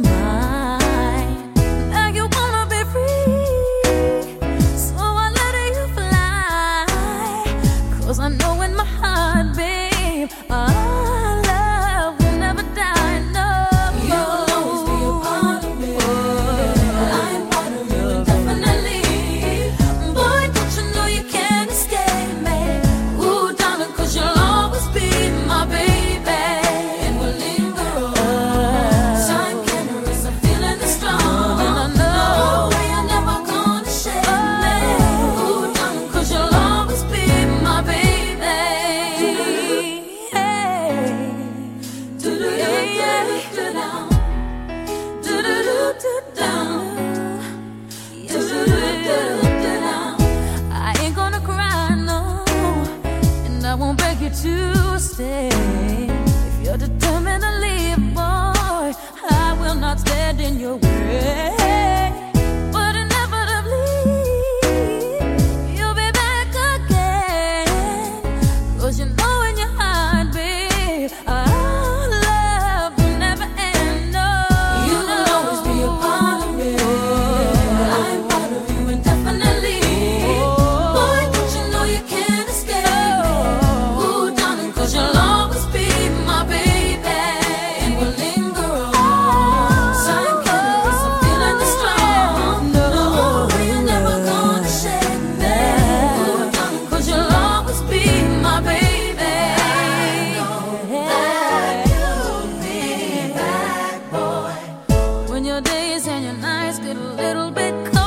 demais. Days and your nights get a little bit cold.